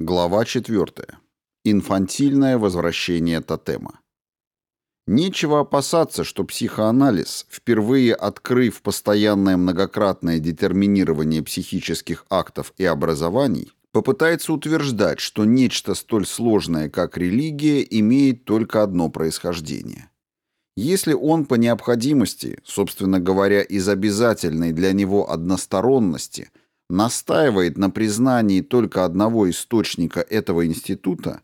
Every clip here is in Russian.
Глава 4. Инфантильное возвращение тотема. Нечего опасаться, что психоанализ, впервые открыв постоянное многократное детерминирование психических актов и образований, попытается утверждать, что нечто столь сложное, как религия, имеет только одно происхождение. Если он по необходимости, собственно говоря, из обязательной для него односторонности – настаивает на признании только одного источника этого института,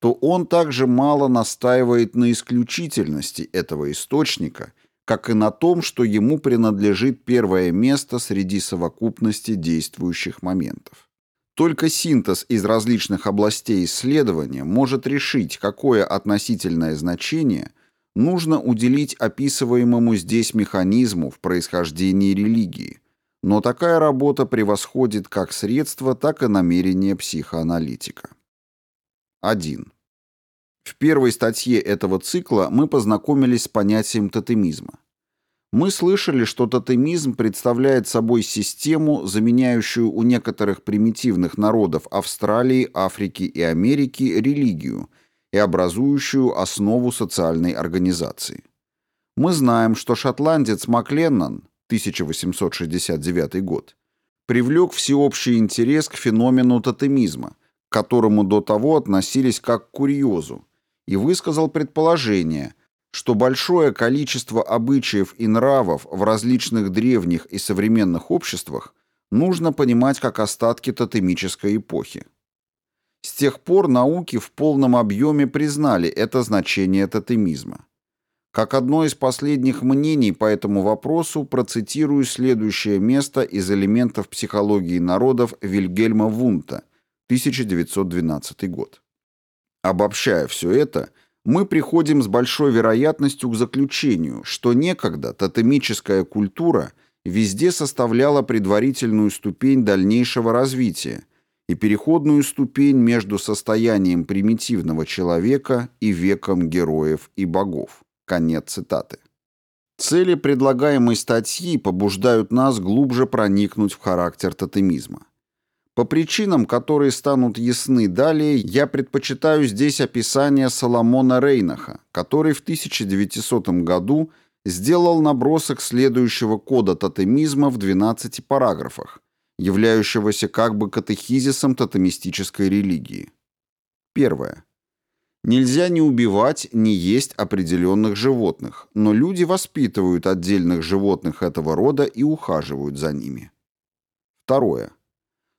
то он также мало настаивает на исключительности этого источника, как и на том, что ему принадлежит первое место среди совокупности действующих моментов. Только синтез из различных областей исследования может решить, какое относительное значение нужно уделить описываемому здесь механизму в происхождении религии, но такая работа превосходит как средство, так и намерение психоаналитика. 1. В первой статье этого цикла мы познакомились с понятием тотемизма. Мы слышали, что тотемизм представляет собой систему, заменяющую у некоторых примитивных народов Австралии, Африки и Америки религию и образующую основу социальной организации. Мы знаем, что шотландец Макленнон 1869 год, привлек всеобщий интерес к феномену тотемизма, к которому до того относились как к курьезу, и высказал предположение, что большое количество обычаев и нравов в различных древних и современных обществах нужно понимать как остатки тотемической эпохи. С тех пор науки в полном объеме признали это значение тотемизма. Как одно из последних мнений по этому вопросу процитирую следующее место из элементов психологии народов Вильгельма Вунта, 1912 год. Обобщая все это, мы приходим с большой вероятностью к заключению, что некогда тотемическая культура везде составляла предварительную ступень дальнейшего развития и переходную ступень между состоянием примитивного человека и веком героев и богов. Конец цитаты. Цели предлагаемой статьи побуждают нас глубже проникнуть в характер тотемизма. По причинам, которые станут ясны далее, я предпочитаю здесь описание Соломона Рейнаха, который в 1900 году сделал набросок следующего кода тотемизма в 12 параграфах, являющегося как бы катехизисом тотемистической религии. Первое. Нельзя ни убивать, ни есть определенных животных, но люди воспитывают отдельных животных этого рода и ухаживают за ними. Второе.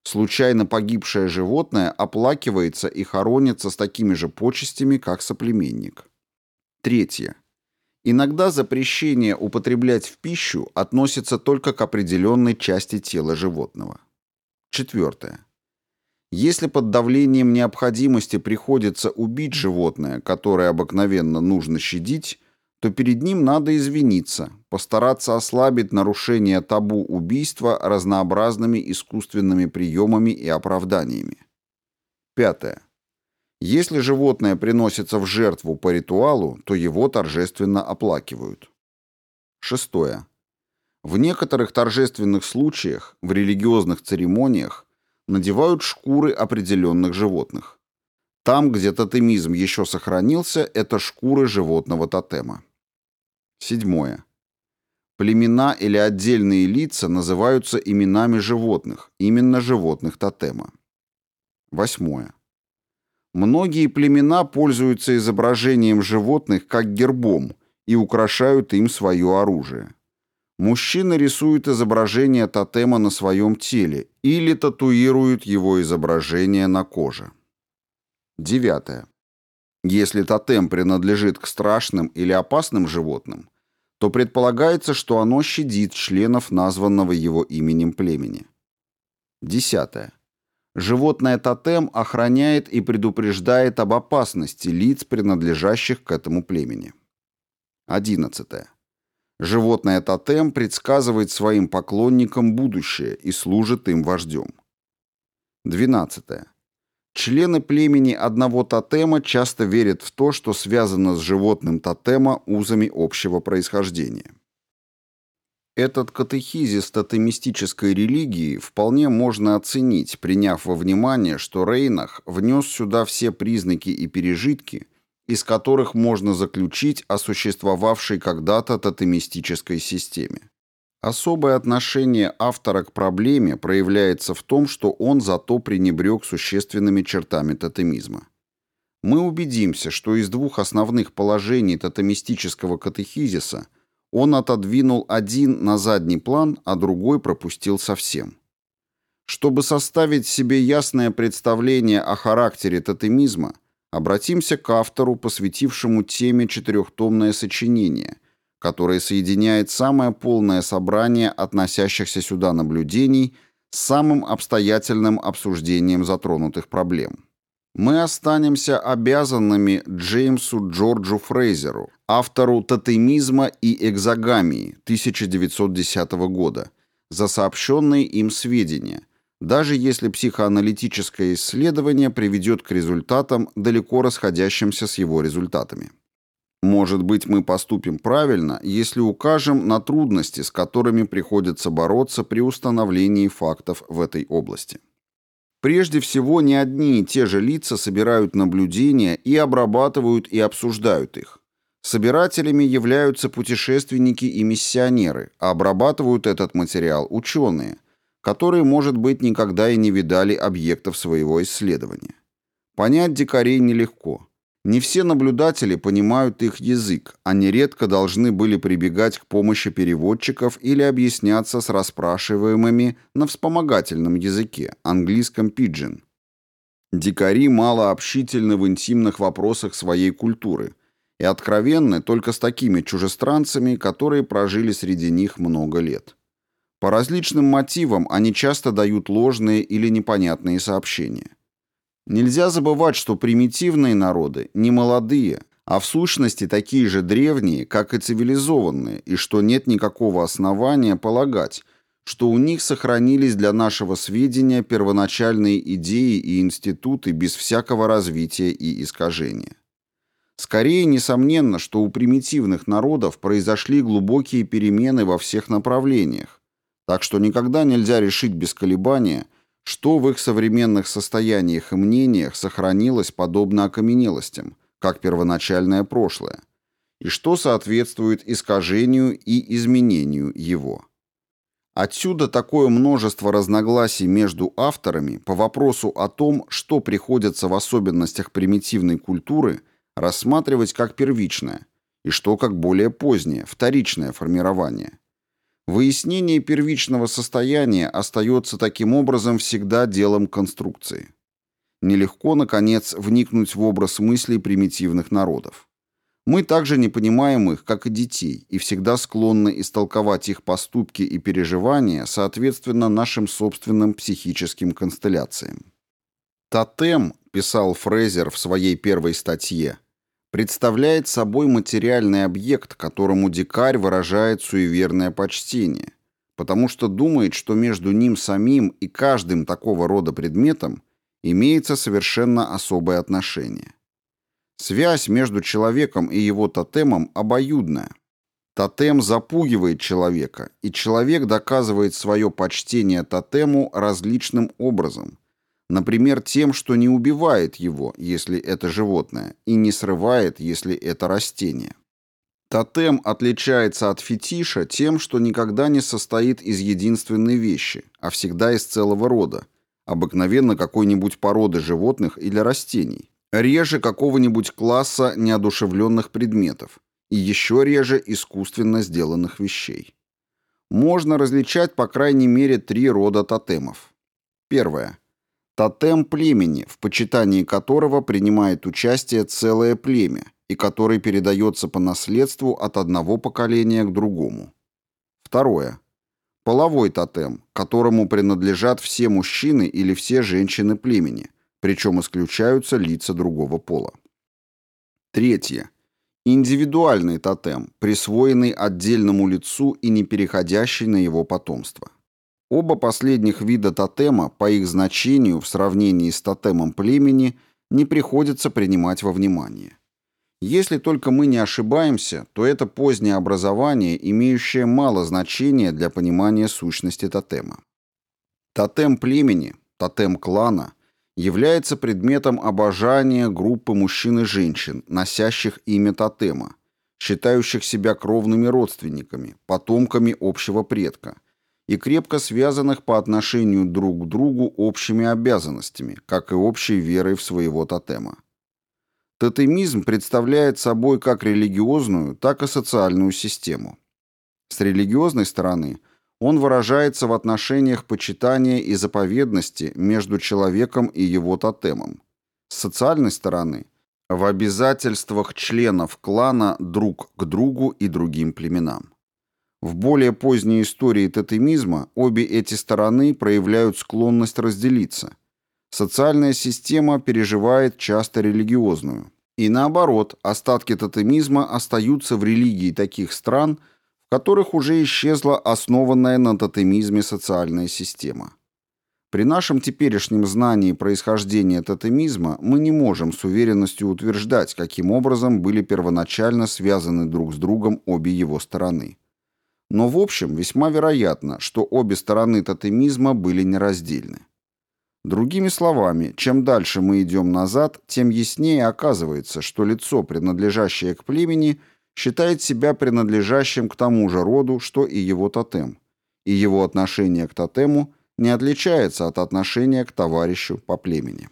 Случайно погибшее животное оплакивается и хоронится с такими же почестями, как соплеменник. Третье. Иногда запрещение употреблять в пищу относится только к определенной части тела животного. Четвертое. Если под давлением необходимости приходится убить животное, которое обыкновенно нужно щадить, то перед ним надо извиниться, постараться ослабить нарушение табу убийства разнообразными искусственными приемами и оправданиями. Пятое. Если животное приносится в жертву по ритуалу, то его торжественно оплакивают. Шестое. В некоторых торжественных случаях, в религиозных церемониях, надевают шкуры определенных животных. Там, где тотемизм еще сохранился, это шкуры животного тотема. Седьмое. Племена или отдельные лица называются именами животных, именно животных тотема. Восьмое. Многие племена пользуются изображением животных как гербом и украшают им свое оружие. Мужчина рисует изображение тотема на своем теле или татуирует его изображение на коже. Девятое. Если тотем принадлежит к страшным или опасным животным, то предполагается, что оно щадит членов названного его именем племени. Десятое. Животное тотем охраняет и предупреждает об опасности лиц, принадлежащих к этому племени. Одиннадцатое. Животное тотем предсказывает своим поклонникам будущее и служит им вождем. 12. Члены племени одного тотема часто верят в то, что связано с животным тотема узами общего происхождения. Этот катехизис тотемистической религии вполне можно оценить, приняв во внимание, что Рейнах внес сюда все признаки и пережитки, из которых можно заключить о существовавшей когда-то тотемистической системе. Особое отношение автора к проблеме проявляется в том, что он зато пренебрег существенными чертами тотемизма. Мы убедимся, что из двух основных положений тотемистического катехизиса – он отодвинул один на задний план, а другой пропустил совсем. Чтобы составить себе ясное представление о характере тотемизма, обратимся к автору, посвятившему теме четырехтомное сочинение, которое соединяет самое полное собрание относящихся сюда наблюдений с самым обстоятельным обсуждением затронутых проблем. Мы останемся обязанными Джеймсу Джорджу Фрейзеру, автору «Тотемизма и экзогамии» 1910 года, за сообщенные им сведения, даже если психоаналитическое исследование приведет к результатам, далеко расходящимся с его результатами. Может быть, мы поступим правильно, если укажем на трудности, с которыми приходится бороться при установлении фактов в этой области. Прежде всего, не одни и те же лица собирают наблюдения и обрабатывают и обсуждают их. Собирателями являются путешественники и миссионеры, а обрабатывают этот материал ученые, которые, может быть, никогда и не видали объектов своего исследования. Понять дикарей нелегко. Не все наблюдатели понимают их язык, они редко должны были прибегать к помощи переводчиков или объясняться с расспрашиваемыми на вспомогательном языке, английском пиджин. Дикари мало общительны в интимных вопросах своей культуры и откровенны только с такими чужестранцами, которые прожили среди них много лет. По различным мотивам они часто дают ложные или непонятные сообщения. Нельзя забывать, что примитивные народы не молодые, а в сущности такие же древние, как и цивилизованные, и что нет никакого основания полагать, что у них сохранились для нашего сведения первоначальные идеи и институты без всякого развития и искажения. Скорее, несомненно, что у примитивных народов произошли глубокие перемены во всех направлениях, так что никогда нельзя решить без колебания – что в их современных состояниях и мнениях сохранилось подобно окаменелостям, как первоначальное прошлое, и что соответствует искажению и изменению его. Отсюда такое множество разногласий между авторами по вопросу о том, что приходится в особенностях примитивной культуры рассматривать как первичное, и что как более позднее, вторичное формирование. Выяснение первичного состояния остается таким образом всегда делом конструкции. Нелегко, наконец, вникнуть в образ мыслей примитивных народов. Мы также не понимаем их, как и детей, и всегда склонны истолковать их поступки и переживания соответственно нашим собственным психическим констелляциям. «Тотем», — писал Фрезер в своей первой статье, представляет собой материальный объект, которому дикарь выражает суеверное почтение, потому что думает, что между ним самим и каждым такого рода предметом имеется совершенно особое отношение. Связь между человеком и его тотемом обоюдная. Тотем запугивает человека, и человек доказывает свое почтение тотему различным образом, Например, тем, что не убивает его, если это животное, и не срывает, если это растение. Тотем отличается от фетиша тем, что никогда не состоит из единственной вещи, а всегда из целого рода, обыкновенно какой-нибудь породы животных или растений, реже какого-нибудь класса неодушевленных предметов и еще реже искусственно сделанных вещей. Можно различать по крайней мере три рода тотемов. Первое Тотем племени, в почитании которого принимает участие целое племя и который передается по наследству от одного поколения к другому. Второе. Половой тотем, которому принадлежат все мужчины или все женщины племени, причем исключаются лица другого пола. Третье. Индивидуальный тотем, присвоенный отдельному лицу и не переходящий на его потомство. Оба последних вида тотема по их значению в сравнении с тотемом племени не приходится принимать во внимание. Если только мы не ошибаемся, то это позднее образование, имеющее мало значения для понимания сущности тотема. Тотем племени, тотем клана является предметом обожания группы мужчин и женщин, носящих имя тотема, считающих себя кровными родственниками, потомками общего предка и крепко связанных по отношению друг к другу общими обязанностями, как и общей верой в своего тотема. Тотемизм представляет собой как религиозную, так и социальную систему. С религиозной стороны он выражается в отношениях почитания и заповедности между человеком и его тотемом. С социальной стороны в обязательствах членов клана друг к другу и другим племенам. В более поздней истории тотемизма обе эти стороны проявляют склонность разделиться. Социальная система переживает часто религиозную. И наоборот, остатки тотемизма остаются в религии таких стран, в которых уже исчезла основанная на тотемизме социальная система. При нашем теперешнем знании происхождения тотемизма мы не можем с уверенностью утверждать, каким образом были первоначально связаны друг с другом обе его стороны. Но в общем весьма вероятно, что обе стороны тотемизма были нераздельны. Другими словами, чем дальше мы идем назад, тем яснее оказывается, что лицо, принадлежащее к племени, считает себя принадлежащим к тому же роду, что и его тотем, и его отношение к тотему – не отличается от отношения к товарищу по племени.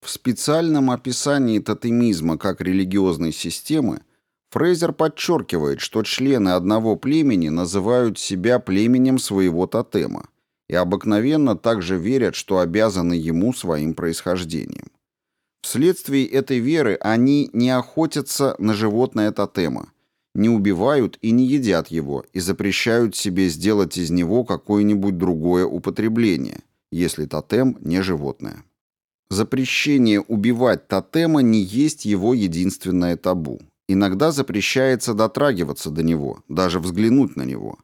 В специальном описании тотемизма как религиозной системы Фрейзер подчеркивает, что члены одного племени называют себя племенем своего тотема и обыкновенно также верят, что обязаны ему своим происхождением. Вследствие этой веры они не охотятся на животное тотема, не убивают и не едят его и запрещают себе сделать из него какое-нибудь другое употребление, если тотем не животное. Запрещение убивать тотема не есть его единственное табу. Иногда запрещается дотрагиваться до него, даже взглянуть на него.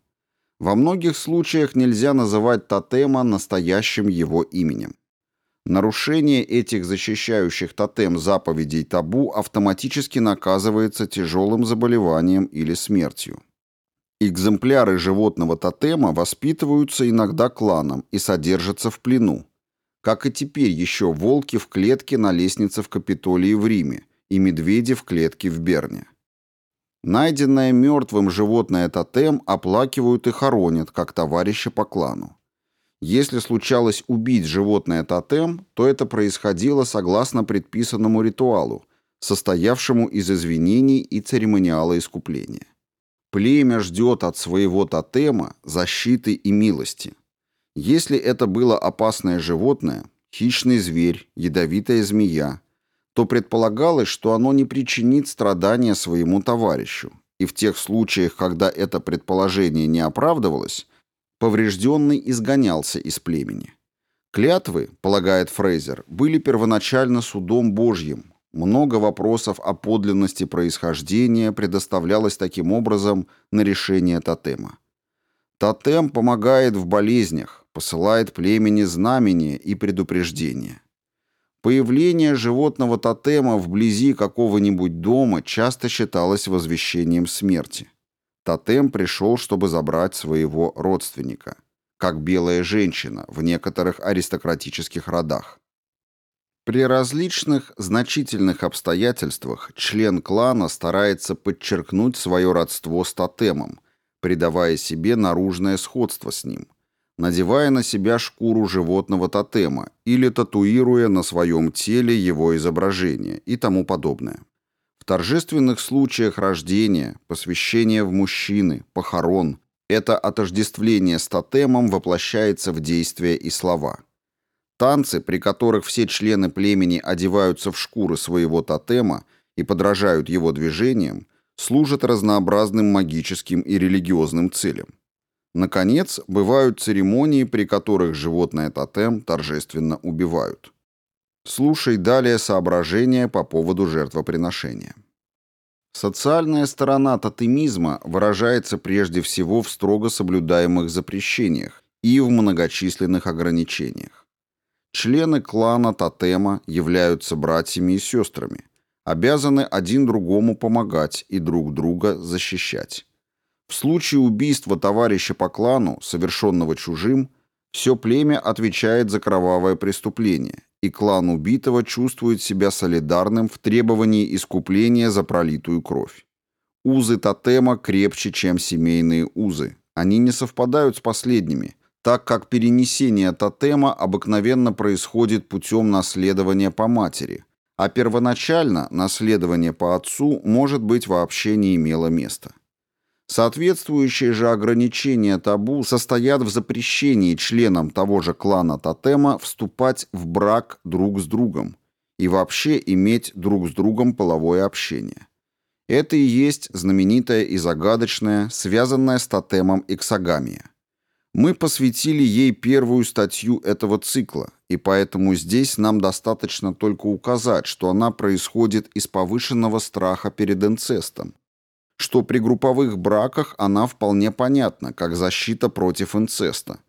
Во многих случаях нельзя называть тотема настоящим его именем. Нарушение этих защищающих тотем заповедей табу автоматически наказывается тяжелым заболеванием или смертью. Экземпляры животного тотема воспитываются иногда кланом и содержатся в плену, как и теперь еще волки в клетке на лестнице в Капитолии в Риме и медведи в клетке в Берне. Найденное мертвым животное тотем оплакивают и хоронят, как товарища по клану. Если случалось убить животное тотем, то это происходило согласно предписанному ритуалу, состоявшему из извинений и церемониала искупления. Племя ждет от своего тотема защиты и милости. Если это было опасное животное, хищный зверь, ядовитая змея, то предполагалось, что оно не причинит страдания своему товарищу, и в тех случаях, когда это предположение не оправдывалось, поврежденный изгонялся из племени. Клятвы, полагает Фрейзер, были первоначально судом Божьим. Много вопросов о подлинности происхождения предоставлялось таким образом на решение тотема. Тотем помогает в болезнях, посылает племени знамения и предупреждения. Появление животного тотема вблизи какого-нибудь дома часто считалось возвещением смерти. Тотем пришел, чтобы забрать своего родственника, как белая женщина в некоторых аристократических родах. При различных значительных обстоятельствах член клана старается подчеркнуть свое родство с тотемом, придавая себе наружное сходство с ним, надевая на себя шкуру животного тотема или татуируя на своем теле его изображение и тому подобное. В торжественных случаях рождения, посвящения в мужчины, похорон, это отождествление с тотемом воплощается в действия и слова. Танцы, при которых все члены племени одеваются в шкуры своего тотема и подражают его движениям, служат разнообразным магическим и религиозным целям. Наконец, бывают церемонии, при которых животное тотем торжественно убивают. Слушай далее соображения по поводу жертвоприношения. Социальная сторона тотемизма выражается прежде всего в строго соблюдаемых запрещениях и в многочисленных ограничениях. Члены клана тотема являются братьями и сестрами. обязаны один другому помогать и друг друга защищать. В случае убийства товарища по клану, совершенного чужим, все племя отвечает за кровавое преступление, и клан убитого чувствует себя солидарным в требовании искупления за пролитую кровь. Узы тотема крепче, чем семейные узы. Они не совпадают с последними, так как перенесение тотема обыкновенно происходит путем наследования по матери, а первоначально наследование по отцу, может быть, вообще не имело места. Соответствующие же ограничения табу состоят в запрещении членам того же клана тотема вступать в брак друг с другом и вообще иметь друг с другом половое общение. Это и есть знаменитая и загадочная, связанная с тотемом эксогамия. Мы посвятили ей первую статью этого цикла, и поэтому здесь нам достаточно только указать, что она происходит из повышенного страха перед инцестом, что при групповых браках она вполне понятна, как защита против инцеста,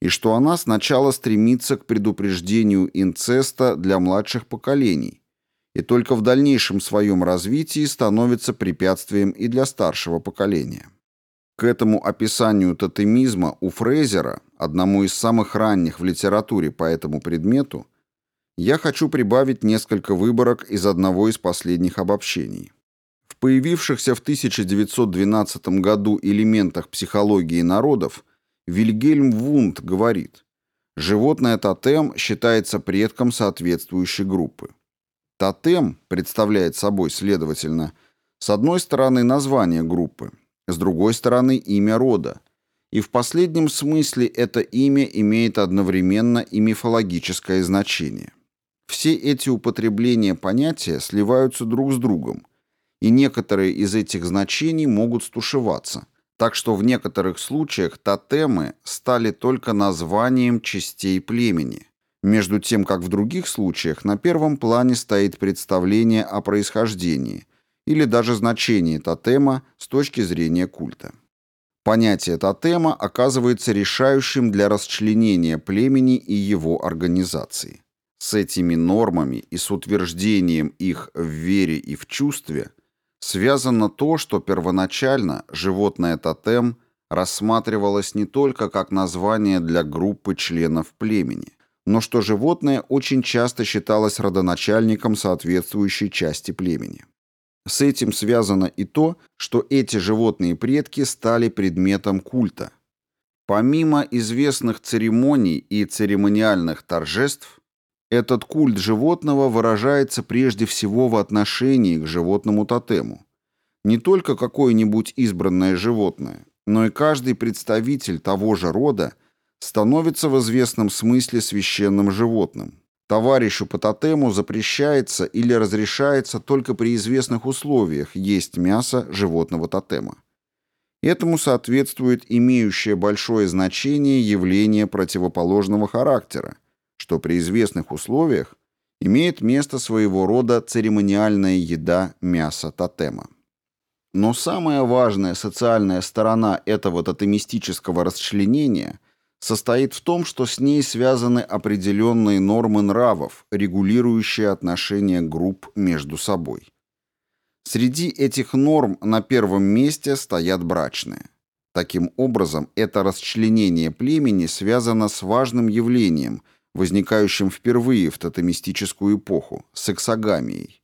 и что она сначала стремится к предупреждению инцеста для младших поколений, и только в дальнейшем своем развитии становится препятствием и для старшего поколения. К этому описанию тотемизма у Фрейзера, одному из самых ранних в литературе по этому предмету, я хочу прибавить несколько выборок из одного из последних обобщений. В появившихся в 1912 году элементах психологии народов Вильгельм Вунд говорит, животное тотем считается предком соответствующей группы. Тотем представляет собой, следовательно, с одной стороны название группы, с другой стороны имя рода, и в последнем смысле это имя имеет одновременно и мифологическое значение. Все эти употребления понятия сливаются друг с другом, и некоторые из этих значений могут стушеваться, так что в некоторых случаях тотемы стали только названием частей племени, между тем как в других случаях на первом плане стоит представление о происхождении или даже значении тотема с точки зрения культа. Понятие тотема оказывается решающим для расчленения племени и его организации. С этими нормами и с утверждением их в вере и в чувстве – связано то, что первоначально животное тотем рассматривалось не только как название для группы членов племени, но что животное очень часто считалось родоначальником соответствующей части племени. С этим связано и то, что эти животные предки стали предметом культа. Помимо известных церемоний и церемониальных торжеств, этот культ животного выражается прежде всего в отношении к животному тотему. Не только какое-нибудь избранное животное, но и каждый представитель того же рода становится в известном смысле священным животным. Товарищу по тотему запрещается или разрешается только при известных условиях есть мясо животного тотема. Этому соответствует имеющее большое значение явление противоположного характера, что при известных условиях имеет место своего рода церемониальная еда мяса тотема. Но самая важная социальная сторона этого тотемистического расчленения состоит в том, что с ней связаны определенные нормы нравов, регулирующие отношения групп между собой. Среди этих норм на первом месте стоят брачные. Таким образом, это расчленение племени связано с важным явлением, возникающим впервые в тотемистическую эпоху, с эксогамией.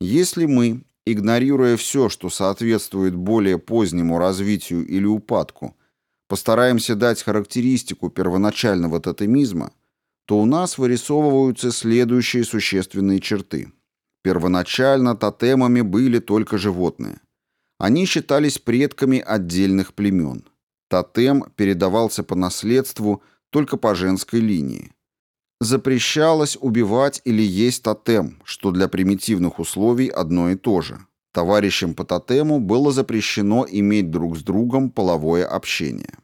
Если мы, игнорируя все, что соответствует более позднему развитию или упадку, постараемся дать характеристику первоначального тотемизма, то у нас вырисовываются следующие существенные черты. Первоначально тотемами были только животные. Они считались предками отдельных племен. Тотем передавался по наследству только по женской линии. Запрещалось убивать или есть тотем, что для примитивных условий одно и то же. Товарищам по тотему было запрещено иметь друг с другом половое общение.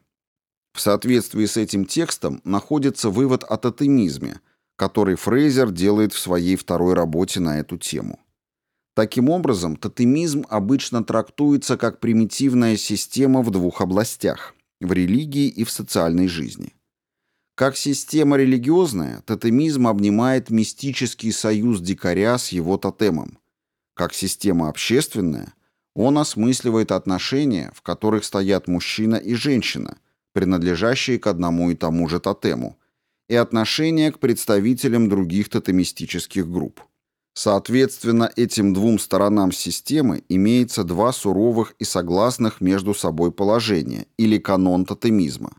В соответствии с этим текстом находится вывод о тотемизме, который Фрейзер делает в своей второй работе на эту тему. Таким образом, тотемизм обычно трактуется как примитивная система в двух областях – в религии и в социальной жизни. Как система религиозная, тотемизм обнимает мистический союз дикаря с его тотемом, Как система общественная, он осмысливает отношения, в которых стоят мужчина и женщина, принадлежащие к одному и тому же тотему, и отношения к представителям других тотемистических групп. Соответственно, этим двум сторонам системы имеется два суровых и согласных между собой положения, или канон тотемизма.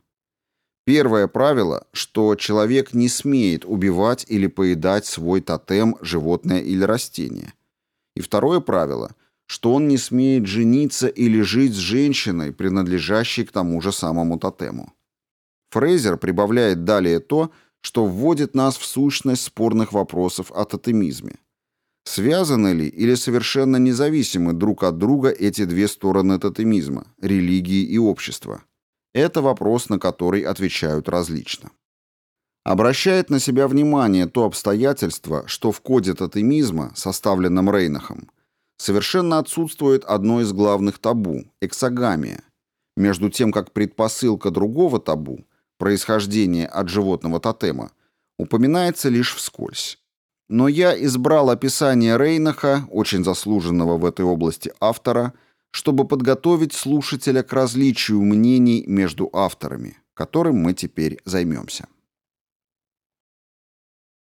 Первое правило, что человек не смеет убивать или поедать свой тотем, животное или растение. И второе правило, что он не смеет жениться или жить с женщиной, принадлежащей к тому же самому тотему. Фрейзер прибавляет далее то, что вводит нас в сущность спорных вопросов о тотемизме – Связаны ли или совершенно независимы друг от друга эти две стороны тотемизма – религии и общества? Это вопрос, на который отвечают различно. Обращает на себя внимание то обстоятельство, что в коде тотемизма, составленном Рейнахом, совершенно отсутствует одно из главных табу – эксогамия, между тем как предпосылка другого табу – происхождение от животного тотема – упоминается лишь вскользь. Но я избрал описание Рейнаха, очень заслуженного в этой области автора, чтобы подготовить слушателя к различию мнений между авторами, которым мы теперь займемся.